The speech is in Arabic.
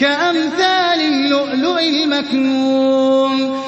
كَأَمْثَالِ اللُّؤْلُؤِ الْمَكْنُونِ.